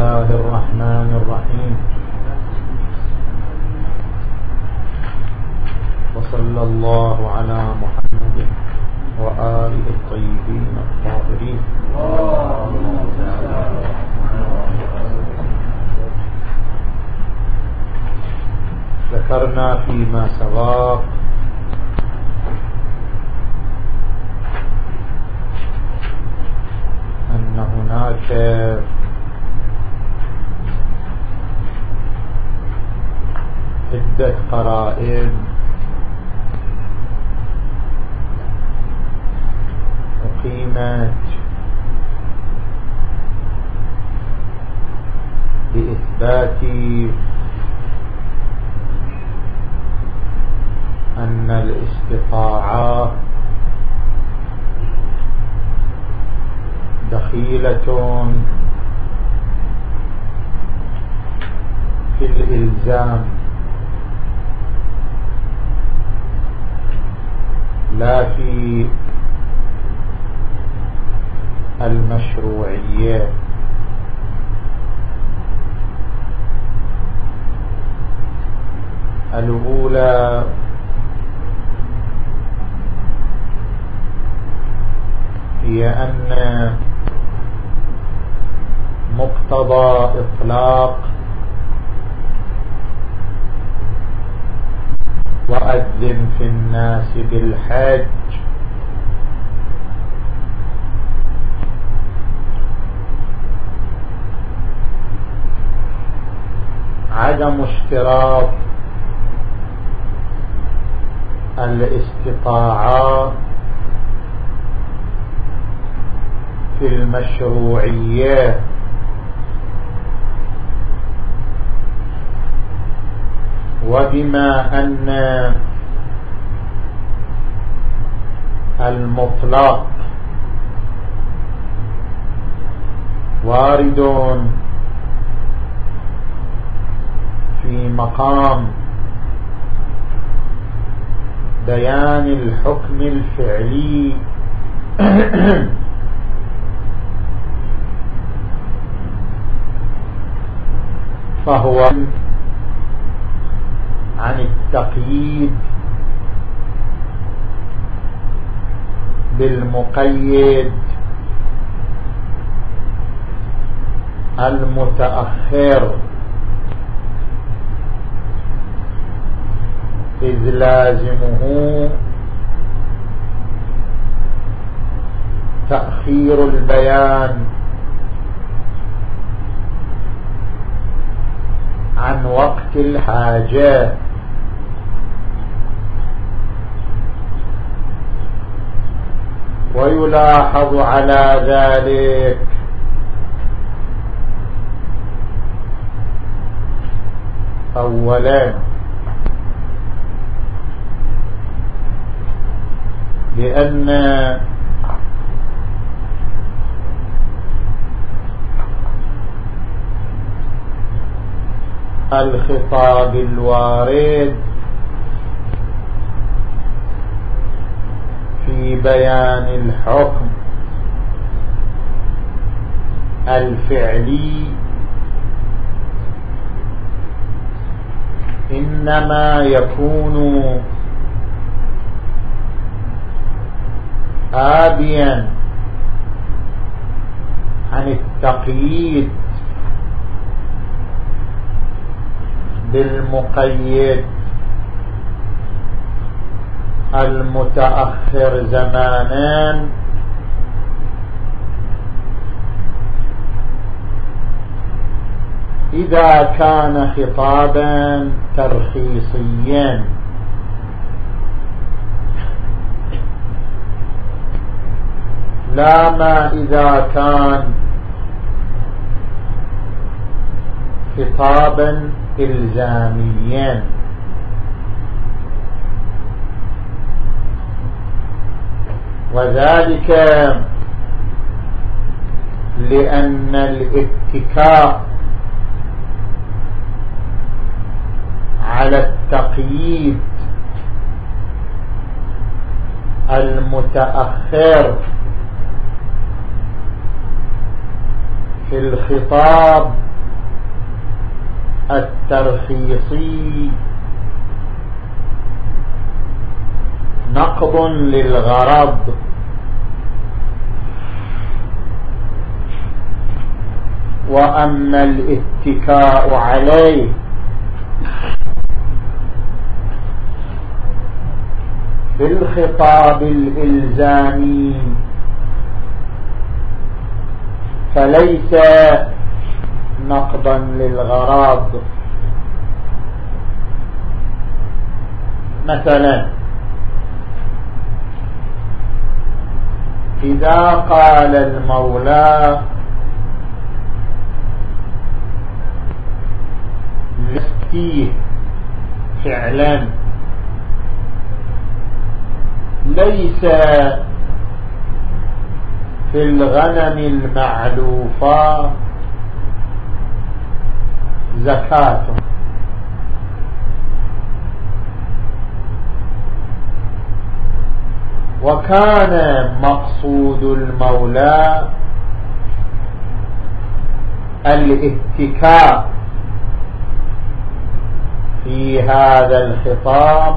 الله الرحمن الرحيم وصلى الله على محمد وآله الطيبين الطاهرين ذكرنا فيما سبق أن هناك عدة قرائن. أقيمت بإثبات أن الاستطاعة دخيلة في الإلزام لا في المشروعية الأولى هي أن مقتضى إطلاق وأذن في الناس بالحج. عدم اشتراط الاستطاعات في المشروعيات. وبما أن المطلق وارد في مقام بيان الحكم الفعلي فهو عن التقييد بالمقيد المتأخر إذ لازمه تأخير البيان عن وقت الحاجة. ويلاحظ على ذلك. أولا. لأن الخطاب الوارد في بيان الحكم الفعلي. إنما يكون آبيا عن التقييد بالمقيد. المتأخر زمانا. إذا كان خطابا ترخيصيا. لا ما إذا كان خطابا إلزاميا. وذلك لأن الاتكاء على التقييد المتأخر في الخطاب الترخيصي نقض للغرض. وأما الاتكاء عليه. في الخطاب الإلزامي. فليس نقضا للغراض مثلا إذا قال المولى لستيه فعلا ليس في الغنم المعلوفة زكاة. وكان مقصود المولى الاتكاء في هذا الخطاب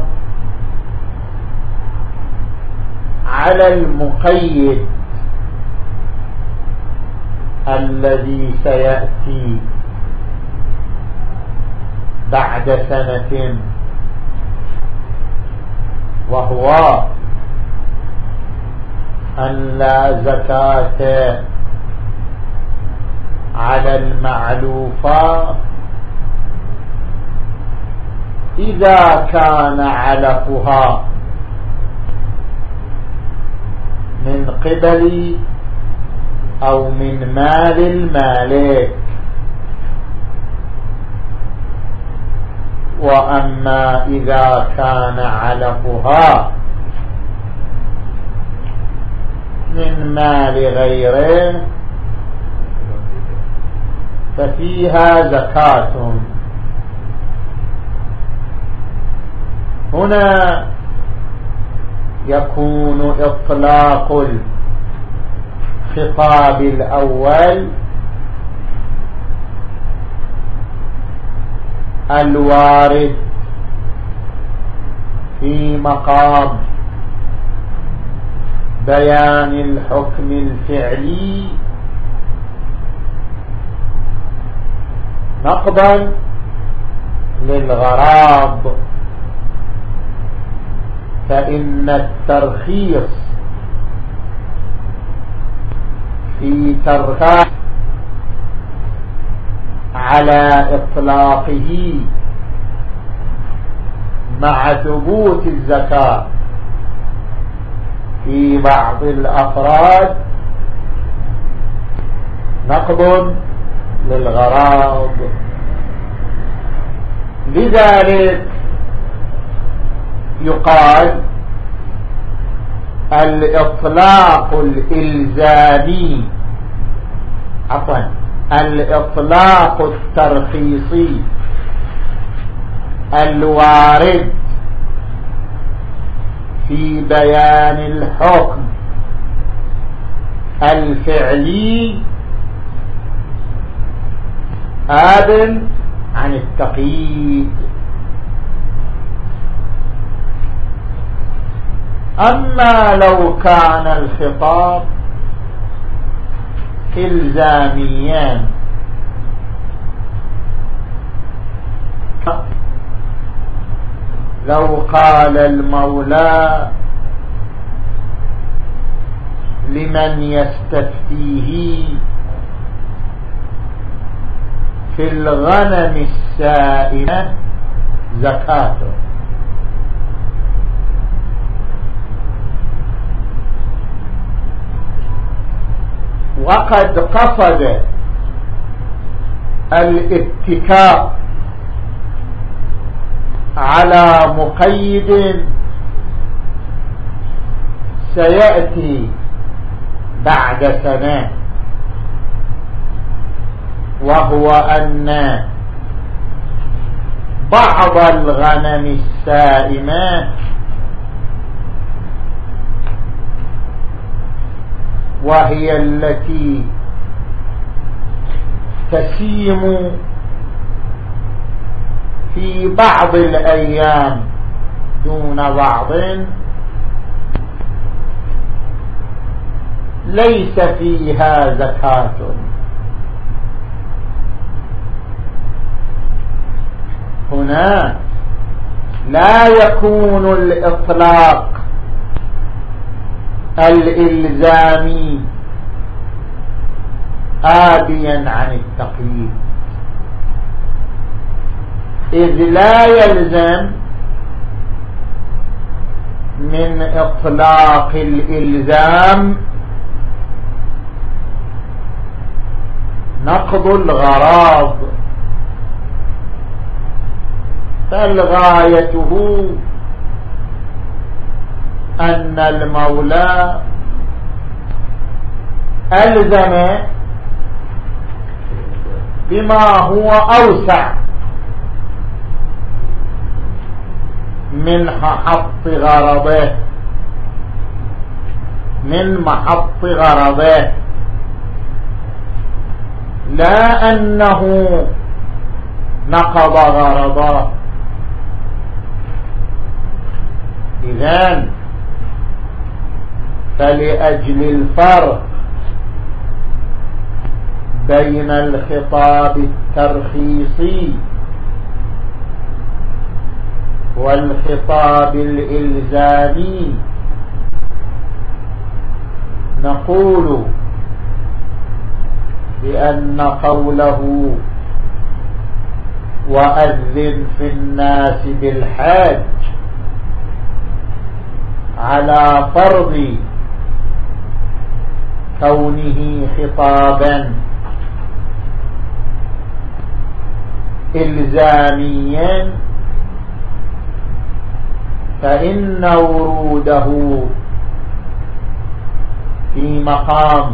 على المقيد الذي سيأتي بعد سنة وهو أن لا زكاة على المعلوفات إذا كان علفها من قبل أو من مال المالك. وأما إذا كان علفها من مال غيره ففيها زكاة. هنا يكون إطلاق الخطاب الأول الوارد في مقام بيان الحكم الفعلي. نقضا للغراض فإن الترخيص في ترخيص على إطلاقه مع ثبوت الزكاة. في بعض الأفراد نقض للغراض لذلك يقال الإطلاق الإلزامي عفوا الإطلاق الترخيصي الوارد في بيان الحكم الفعلي آب عن التقييد. أما لو كان الخطاب إلزاميان لو قال المولى لمن يستفتيه في الغنم السائمة زكاته وقد قصد الاتكاء على مقيد سيأتي بعد سنة وهو أن بعض الغنم السائمة وهي التي تسيم في بعض الأيام دون بعض. ليس فيها زكاة. هنا لا يكون الإطلاق الإلزامي آبيا عن التقييد. إذ لا يلزم من إطلاق الإلزام نقض الغراض فالغايته أن المولى ألزم بما هو أوسع. من محط غرضه من محط غرضه لا أنه نقض غرضه إذن فلأجل الفرق بين الخطاب الترخيصي والخطاب الإلزامي نقول بأن قوله وأذن في الناس بالحاج على فرض كونه خطابا إلزاميا فإن وروده في مقام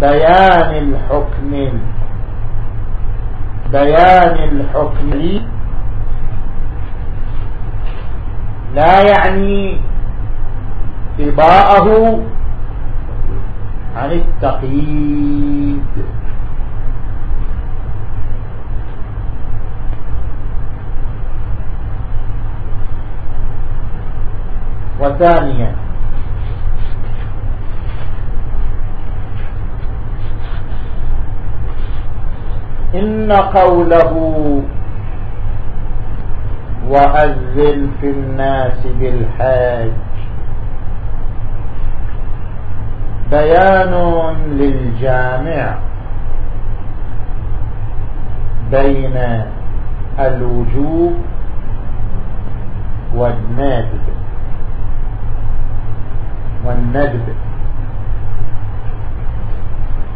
بيان الحكم بيان الحكم لا يعني إباءه عن التقييد. وثانيا. إن قوله وأذن في الناس بالحاج بيان للجامع بين الوجوب والنادب والندب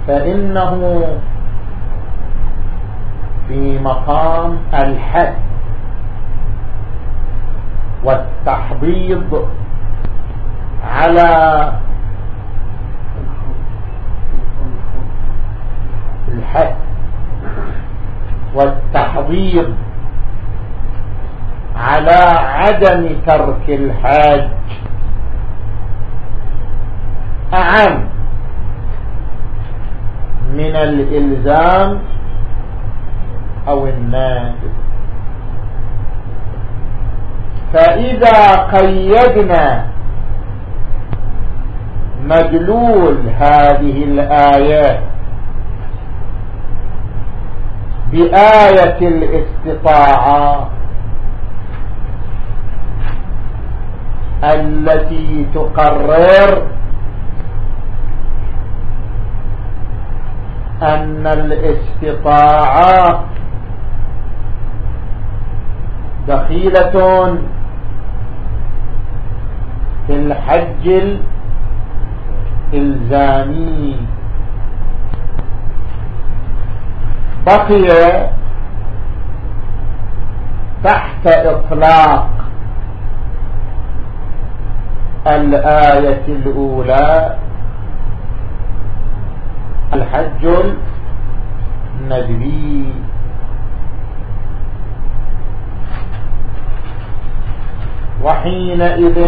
فإنه في مقام الحد والتحضيض على الحد والتحضيض على عدم ترك الحاج. أعم. من الإلزام أو النادب فإذا قيدنا مدلول هذه الآيات بآية الاستطاعة التي تقرر أن الاستطاعة دخيلة في الحج الإلزامي. بقي تحت إطلاق الآية الأولى الحج الندبي وحينئذ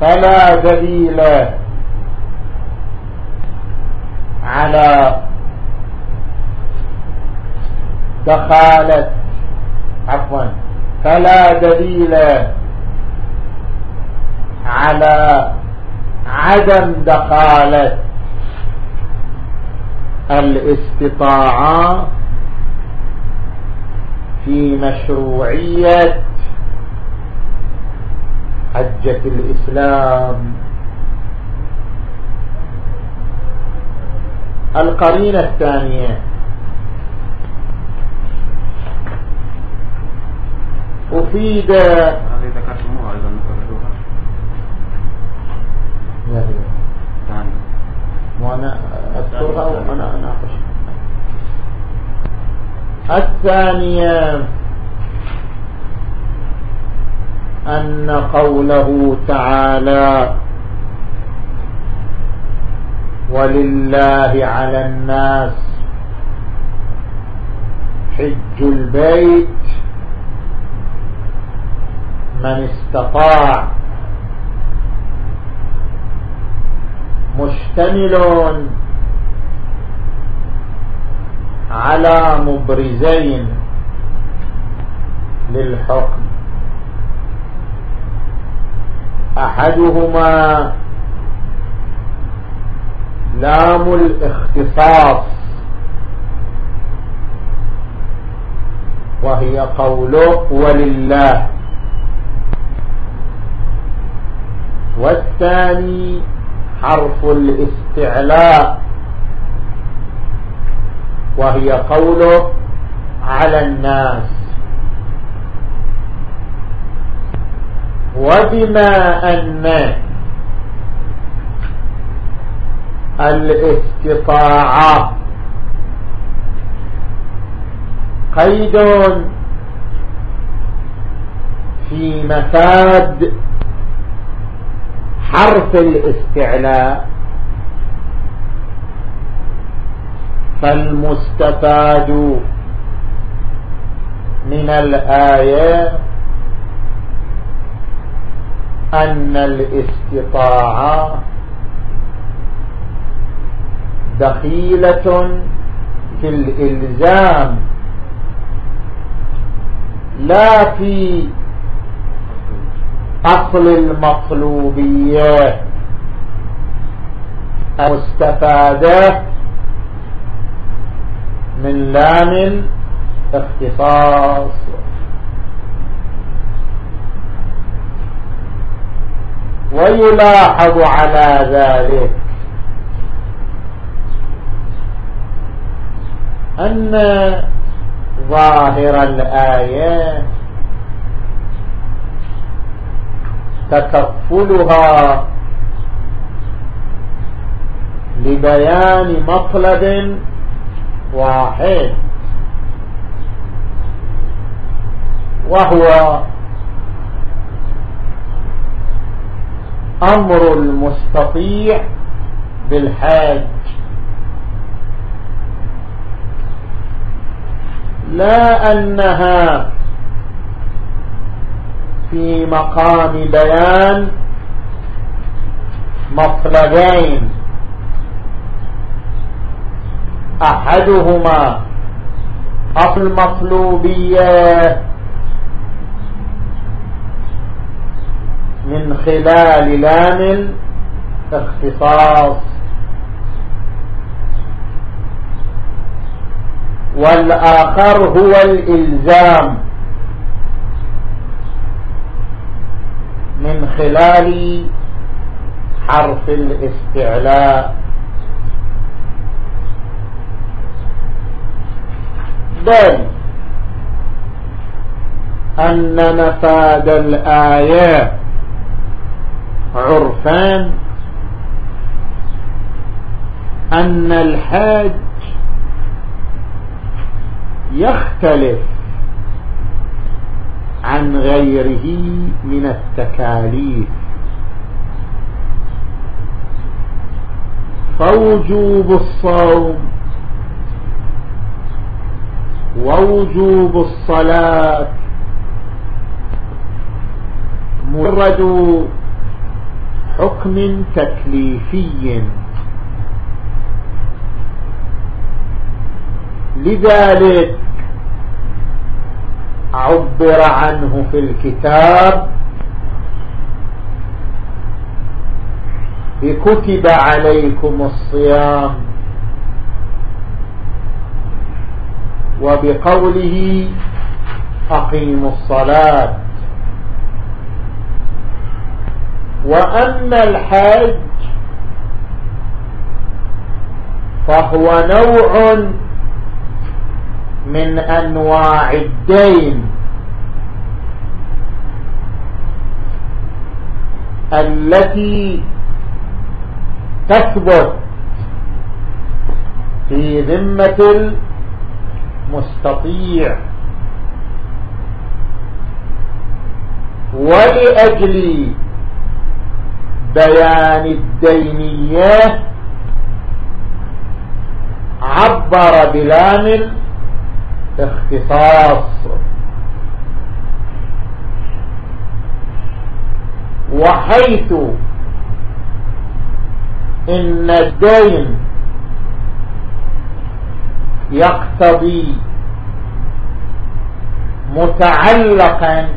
فلا دليل على دخالة عفوا فلا دليل على عدم دخالة الاستطاعة في مشروعية حجة الإسلام. القرينة الثانية. أفيد نكرروها ثاني وأنا أذكرها وأنا أناقش. الثانية أن قوله تعالى ولله على الناس حج البيت من استطاع مشتمل على مبرزين للحكم. أحدهما لام الاختصاص وهي قوله ولله. والثاني حرف الاستعلاء. وهي قوله على الناس. وبما أن الاستطاعة. قيد في مفاد حرف الاستعلاء. فالمستفاد من الآية أن الاستطاعة دخيلة في الإلزام لا في أصل المطلوبية. المستفادة من لام اختصاص ويلاحظ على ذلك أن ظاهر الآية تكفلها. لبيان مطلب واحد. وهو أمر المستطيع بالحاج. لا أنها مقام بيان مطلبين أحدهما المطلوبية من خلال لام اختصاص والآخر هو الإلزام. من خلال حرف الاستعلاء. بل أن مفاد الآية عرفان أن الحاج يختلف عن غيره من التكاليف. فوجوب الصوم ووجوب الصلاة مجرد حكم تكليفي. لذلك عبر عنه في الكتاب بكتب عليكم الصيام وبقوله أقيموا الصلاة وأما الحج فهو نوع من أنواع الدين. التي تثبت في ذمة المستطيع. ولأجل بيان الدينية عبر بلام الاختصاص وحيث إن الدين يقتضي متعلقا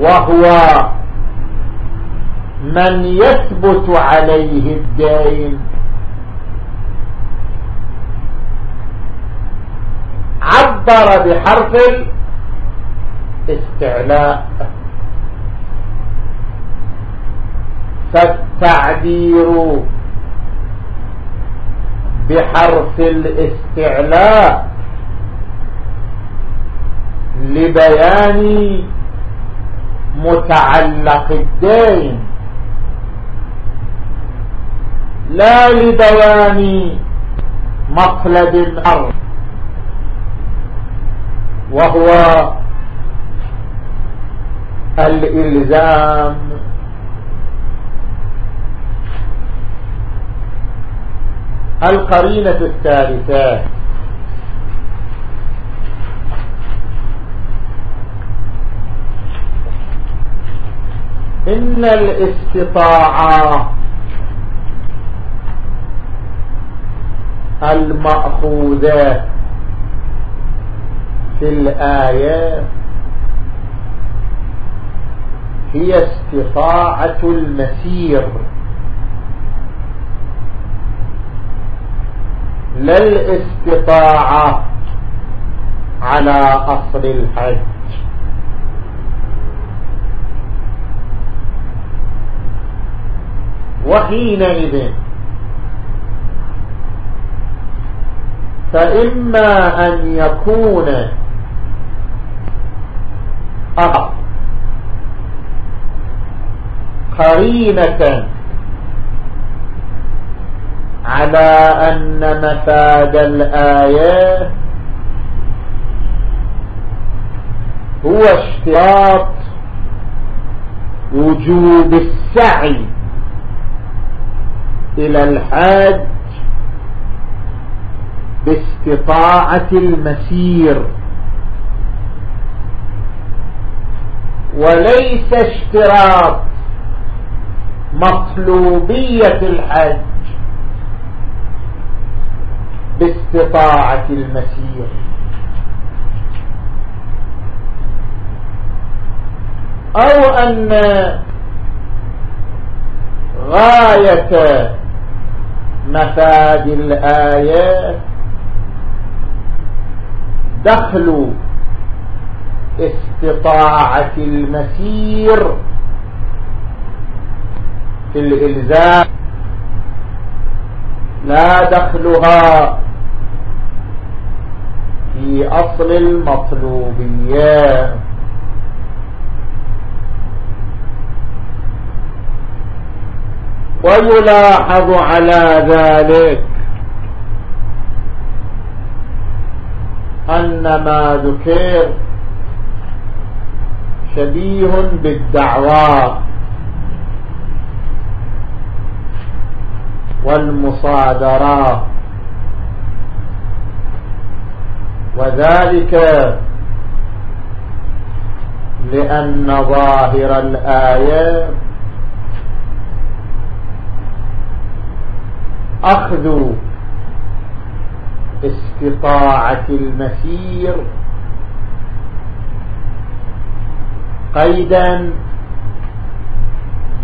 وهو من يثبت عليه الدين. عبر بحرف الاستعلاء. فالتعبير بحرف الاستعلاء لبيان متعلق الدين لا لبيان مطلب الأرض. وهو الإلزام. القرينة الثالثة. إن الاستطاعة المأخوذة في الآية هي استطاعة المسير. لا الاستطاعة على أصل الحج. وحينئذ فإما أن يكون أقع قرينة على أن مفاد الآيات هو اشتراط وجوب السعي إلى الحاج باستطاعة المسير. وليس اشتراط مطلوبية الحج باستطاعة المسير أو أن غاية مفاد الآيات دخل استطاعة المسير في الإلزام لا دخلها في أصل المطلوبية. ويلاحظ على ذلك أن ما ذكر شبيه بالدعوى والمصادرة. وذلك لأن ظاهر الآية أخذ استطاعة المسير قيدا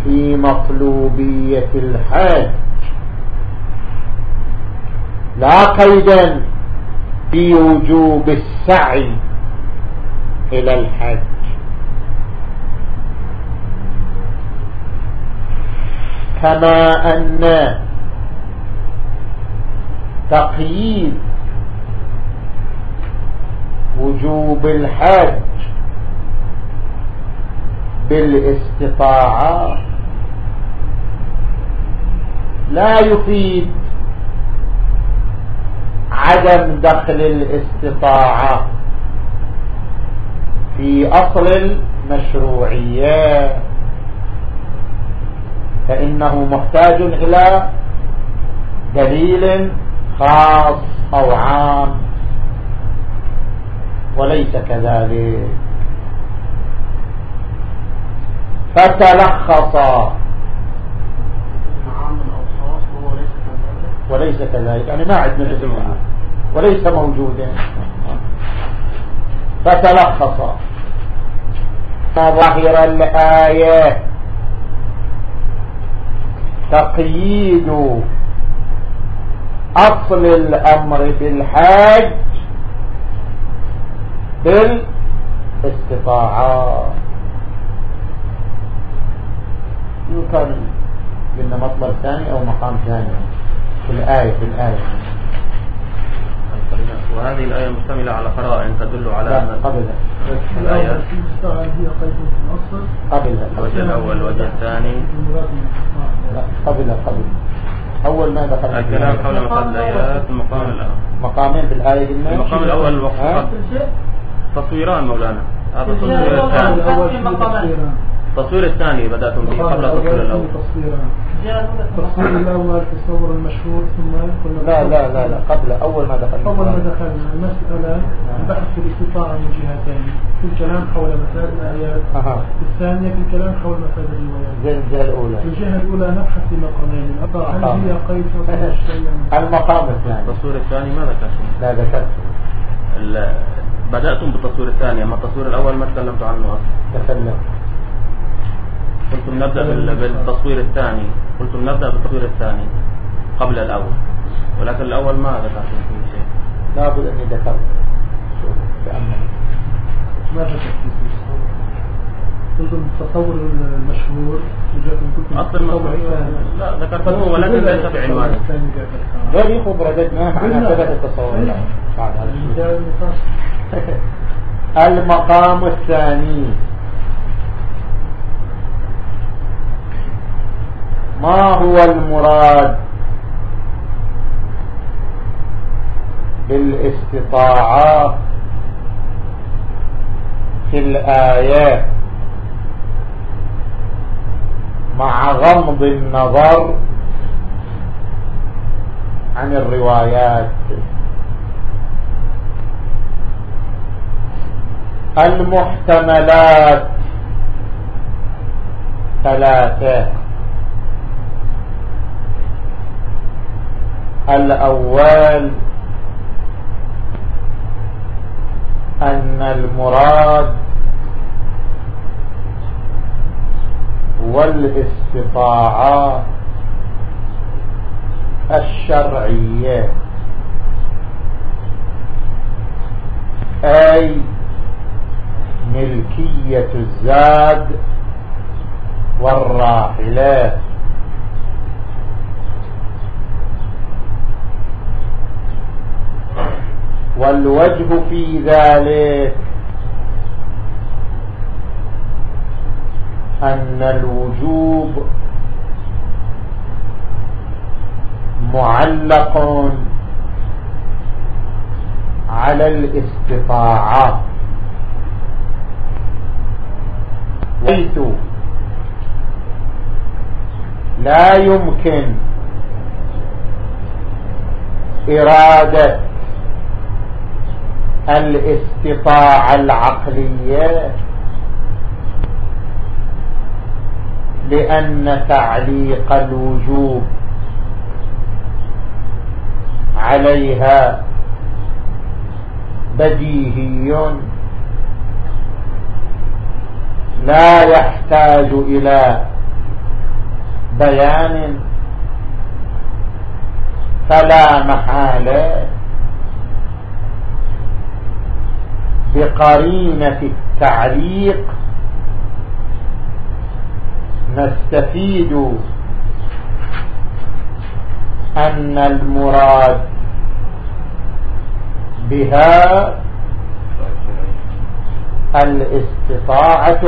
في مطلوبية الحج لا قيدا في وجوب السعي إلى الحج. كما أن تقييد وجوب الحج بالاستطاعة. لا يفيد عدم دخل الاستطاعة في أصل المشروعية فإنه محتاج إلى دليل خاص أو عام وليس كذلك. فتلخص. وليس كذلك. يعني ما عندنا وليس موجودا فتلخص. ظاهر الآية. تقييد أصل الأمر بالحاج بالاستطاعة. يمكن لنا مطلب ثاني أو مقام ثاني. في الآية في الآية. وهذه الآية مشتملة على قرائن تدل على أن قبل. الآية هي قيد النصر قبل. الوجه الأول الوجه الثاني. لا قبل قبل. أول ما دخل الكلام حول مقام الآيات المقام الأول مقامين في الآية قلنا المقام الأول؟ وقت تصويران مولانا. هذا التصوير الثاني التصوير الثاني بدأتم به قبل التصوير الأول. التصوير الأول التصور المشهور ثم لا لا لا لا قبل أول ما دخل أول ما دخلنا المسألة البحث في الاستطاعة من جهتين في الكلام حول مسائل الآيات الثانية في الكلام حول مسائل الروايات. زي الجهة الأولى الجهة الأولى نبحث في مقامين. هل هي قيد ولا شيء المقام الثاني. التصوير الثاني ما ذكرتم لا ذكرت. ال- بدأتم بالتصوير الثاني أما التصوير الأول ما تكلمت عنه أصلا. تكلم قلتم نبدأ بال- بالتصوير الثاني. قلتم نبدأ بالتصوير الثاني قبل الأول. ولكن الأول ما ذكرتم فيه شيء. لابد أني ذكرت. ما ذكرت قلتم التصور المشهور وجاءكم قلتم أصل التصور المشهور الثاني. لا ذكرتموه ولكن ليس الثاني. غير يخب رددناه على ثبت التصور. المقام الثاني. ما هو المراد بالاستطاعة في الآيات مع غمض النظر عن الروايات؟ المحتملات ثلاثة. الأول أن المراد والاستطاعة الشرعية أي ملكية الزاد والراحلات. والوجه في ذلك أن الوجوب معلق على الاستطاعة. حيث لا يمكن إرادة الاستطاعة العقلية لأن تعليق الوجوب عليها بديهي. لا يحتاج إلى بيان فلا محالة. بقرينة التعليق. نستفيد أن المراد بها الاستطاعة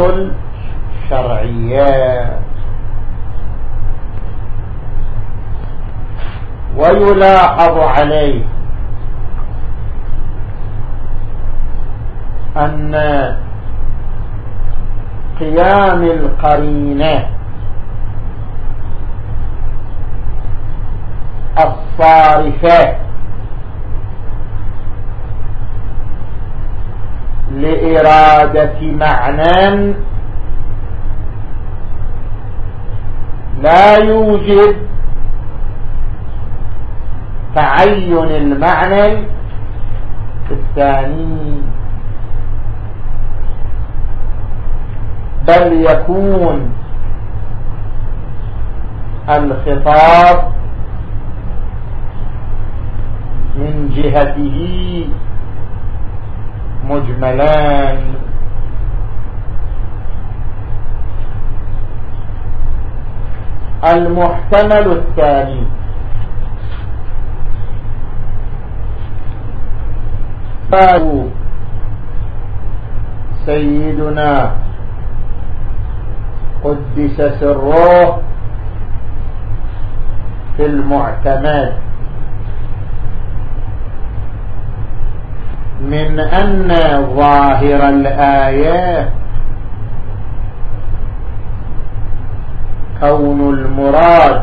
الشرعية. ويلاحظ عليه أن قيام القرينة الصارفة لإرادة معنى لا يوجد تعين المعنى الثاني بل يكون الخطاب من جهته مجملان. المحتمل الثاني. قالوا سيدنا قدس سره في المعتمد. من أن ظاهر الآية كون المراد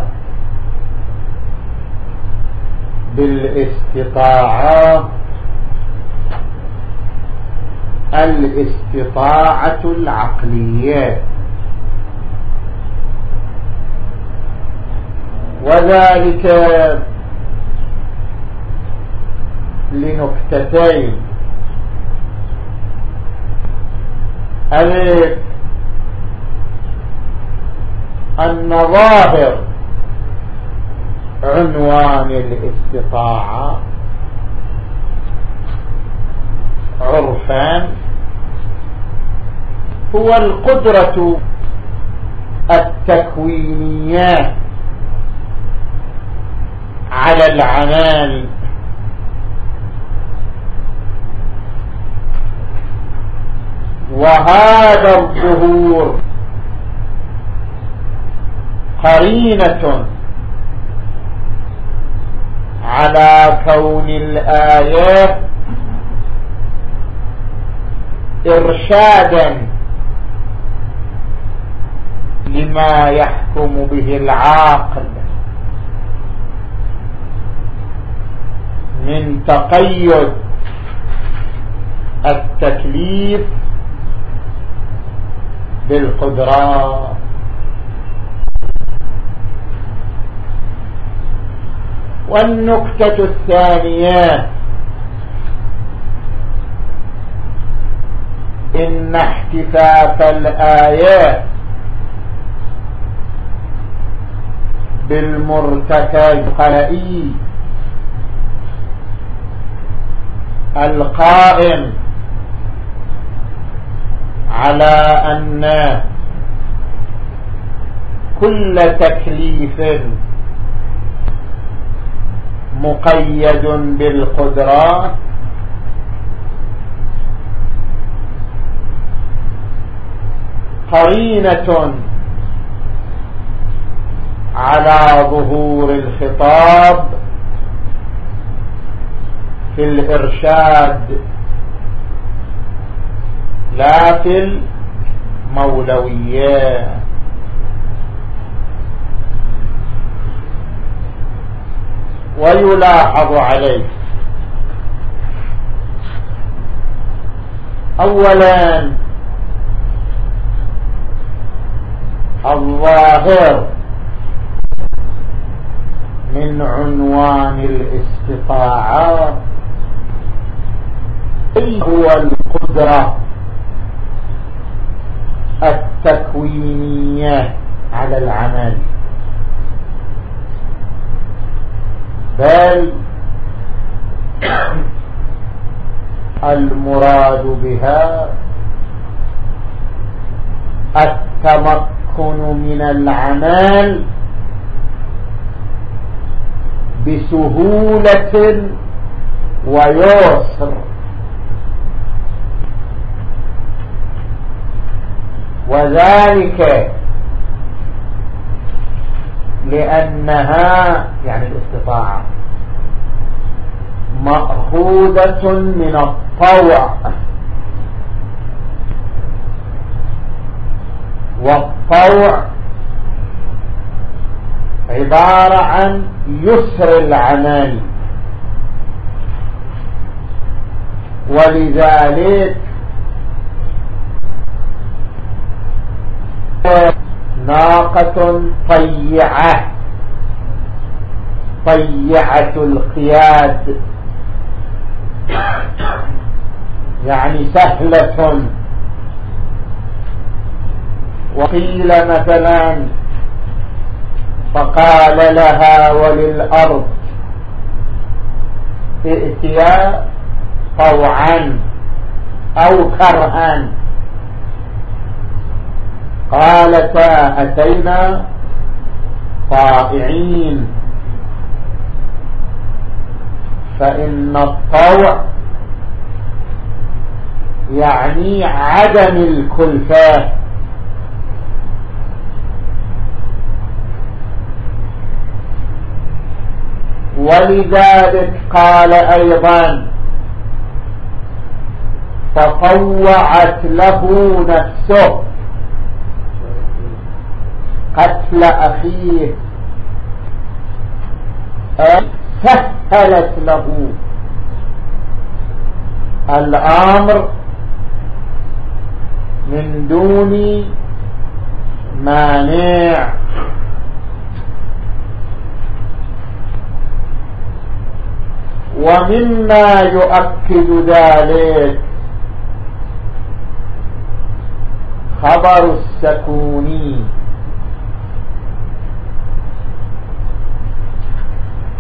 بالاستطاعة الاستطاعة العقلية. وذلك لنكتتين. ألف أن ظاهر عنوان الاستطاعة عرفان هو القدرة التكوينية على العمال. وهذا الظهور قرينة على كون الآيات إرشادا لما يحكم به العاقل. تقيد التكليف بالقدرات والنكتة الثانية إن احتفاف الآيات بالمرتكب قلئي القائم على أن كل تكليف مقيد بالقدرات قرينة على ظهور الخطاب في الإرشاد. لا في المولويات ويلاحظ عليه. اولا الظاهر من عنوان الاستطاعات. هو القدرة التكوينية على العمل. بل المراد بها التمكن من العمل بسهولة ويسر. وذلك لأنها يعني الاستطاعة مأخوذة من الطوع والطوع عبارة عن يسر العمل ولذلك ناقة طيعة. طيعة القياد. يعني سهلة. وقيل مثلا فقال لها وللأرض ائتيا طوعا أو كرها. قالتا أتينا طائعين. فإن الطوع يعني عدم الكلفات ولذلك قال أيضا فطوعت له نفسه. قتل أخيه. سهلت له. الأمر من دون مانع. ومما يؤكد ذلك خبر السكوني.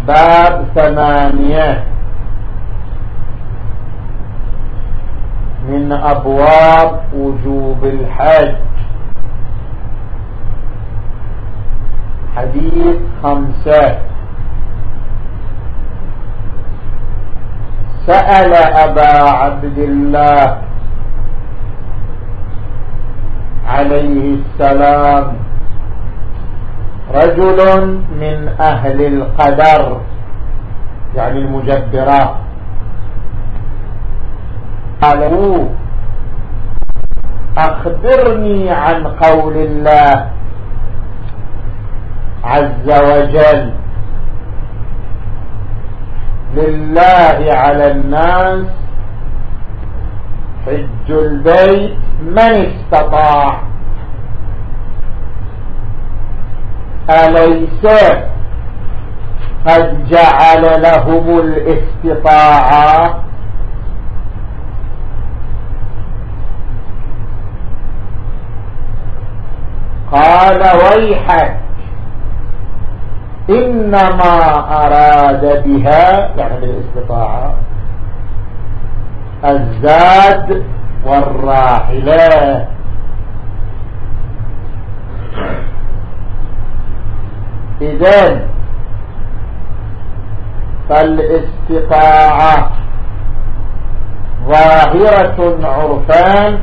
باب ثمانية. من أبواب وجوب الحج. حديث خمسة. سأل أبا عبد الله عليه السلام رجل من أهل القدر يعني المجبرات. قالوا أخبرني عن قول الله عز وجل. لله على الناس حج البيت من استطاع. أليس قد جعل لهم الاستطاعة. قال ويحك. إنما أراد بها يعني بالاستطاعة الزاد والراحلات إذن فالاستطاعة ظاهرة عرفان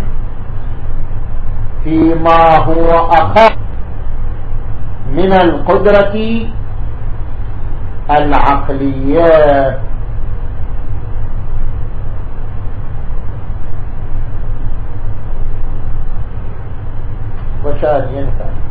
فيما هو أخف من القدرة العقلية. وشان ينفع.